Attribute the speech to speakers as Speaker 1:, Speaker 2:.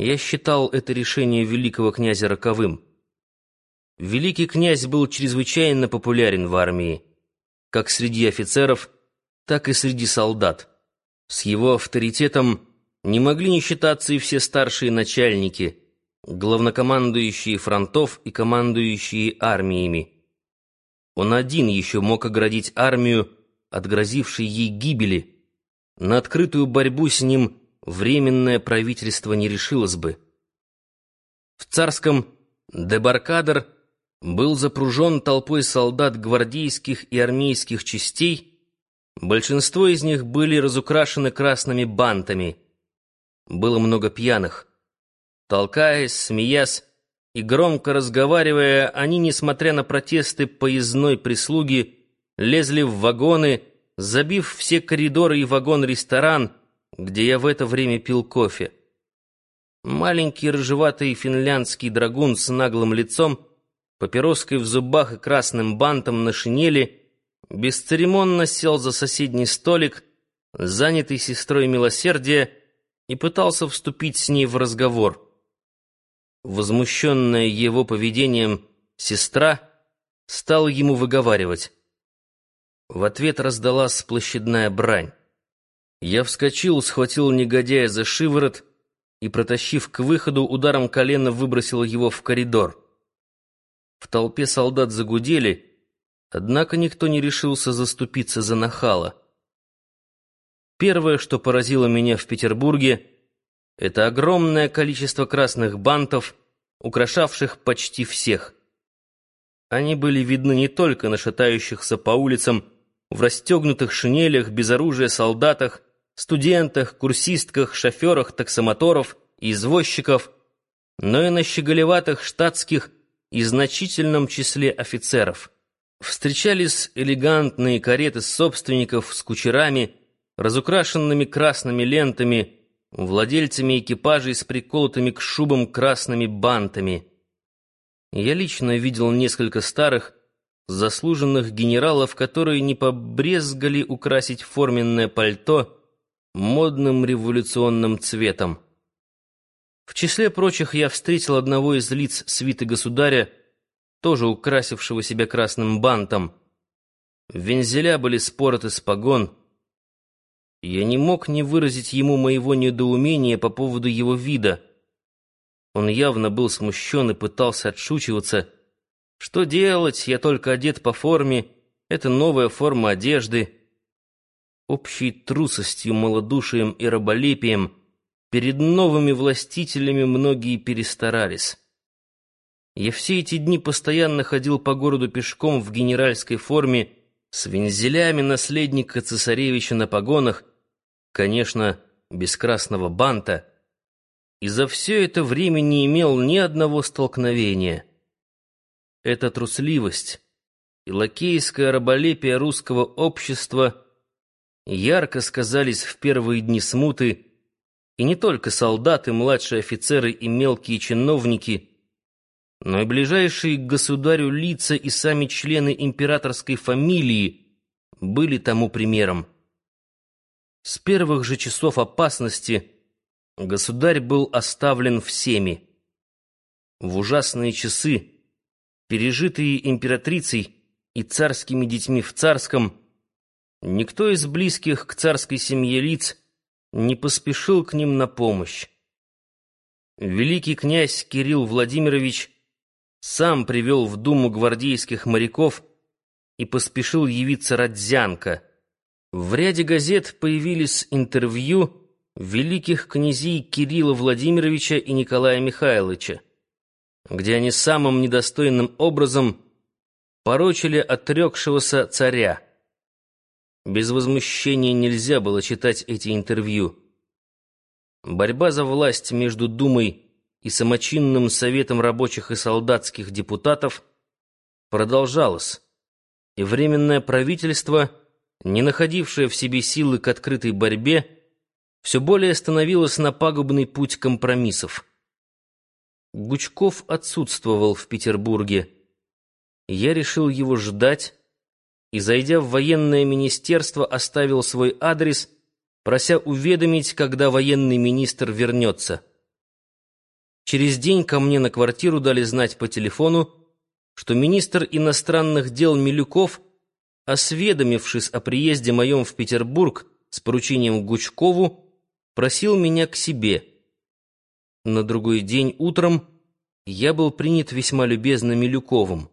Speaker 1: Я считал это решение великого князя роковым. Великий князь был чрезвычайно популярен в армии, как среди офицеров, так и среди солдат. С его авторитетом не могли не считаться и все старшие начальники, главнокомандующие фронтов и командующие армиями. Он один еще мог оградить армию от грозившей ей гибели. На открытую борьбу с ним временное правительство не решилось бы. В царском дебаркадер был запружен толпой солдат гвардейских и армейских частей, большинство из них были разукрашены красными бантами. Было много пьяных. Толкаясь, смеясь и громко разговаривая, они, несмотря на протесты поездной прислуги, лезли в вагоны, забив все коридоры и вагон-ресторан, где я в это время пил кофе. Маленький рыжеватый финляндский драгун с наглым лицом, папироской в зубах и красным бантом на шинели, бесцеремонно сел за соседний столик, занятый сестрой милосердия, и пытался вступить с ней в разговор. Возмущенная его поведением сестра стала ему выговаривать. В ответ раздалась площадная брань. Я вскочил, схватил негодяя за шиворот и, протащив к выходу, ударом колена выбросил его в коридор. В толпе солдат загудели, однако никто не решился заступиться за нахала. Первое, что поразило меня в Петербурге, это огромное количество красных бантов, украшавших почти всех. Они были видны не только на шатающихся по улицам в расстегнутых шинелях, без оружия солдатах, студентах, курсистках, шоферах, таксомоторов и извозчиков, но и на щеголеватых штатских и значительном числе офицеров. Встречались элегантные кареты собственников с кучерами, разукрашенными красными лентами, владельцами экипажей с приколотыми к шубам красными бантами. Я лично видел несколько старых, заслуженных генералов, которые не побрезгали украсить форменное пальто модным революционным цветом. В числе прочих я встретил одного из лиц свиты государя, тоже украсившего себя красным бантом. Вензеля были спороты с погон. Я не мог не выразить ему моего недоумения по поводу его вида. Он явно был смущен и пытался отшучиваться. «Что делать? Я только одет по форме. Это новая форма одежды» общей трусостью, малодушием и раболепием перед новыми властителями многие перестарались. Я все эти дни постоянно ходил по городу пешком в генеральской форме с вензелями наследника цесаревича на погонах, конечно, без красного банта, и за все это время не имел ни одного столкновения. Эта трусливость и лакейское раболепие русского общества — ярко сказались в первые дни смуты, и не только солдаты, младшие офицеры и мелкие чиновники, но и ближайшие к государю лица и сами члены императорской фамилии были тому примером. С первых же часов опасности государь был оставлен всеми. В ужасные часы, пережитые императрицей и царскими детьми в царском, Никто из близких к царской семье лиц не поспешил к ним на помощь. Великий князь Кирилл Владимирович сам привел в Думу гвардейских моряков и поспешил явиться Родзянко. В ряде газет появились интервью великих князей Кирилла Владимировича и Николая Михайловича, где они самым недостойным образом порочили отрекшегося царя. Без возмущения нельзя было читать эти интервью. Борьба за власть между Думой и самочинным Советом рабочих и солдатских депутатов продолжалась, и Временное правительство, не находившее в себе силы к открытой борьбе, все более становилось на пагубный путь компромиссов. Гучков отсутствовал в Петербурге. Я решил его ждать, и, зайдя в военное министерство, оставил свой адрес, прося уведомить, когда военный министр вернется. Через день ко мне на квартиру дали знать по телефону, что министр иностранных дел Милюков, осведомившись о приезде моем в Петербург с поручением Гучкову, просил меня к себе. На другой день утром я был принят весьма любезно Милюковым.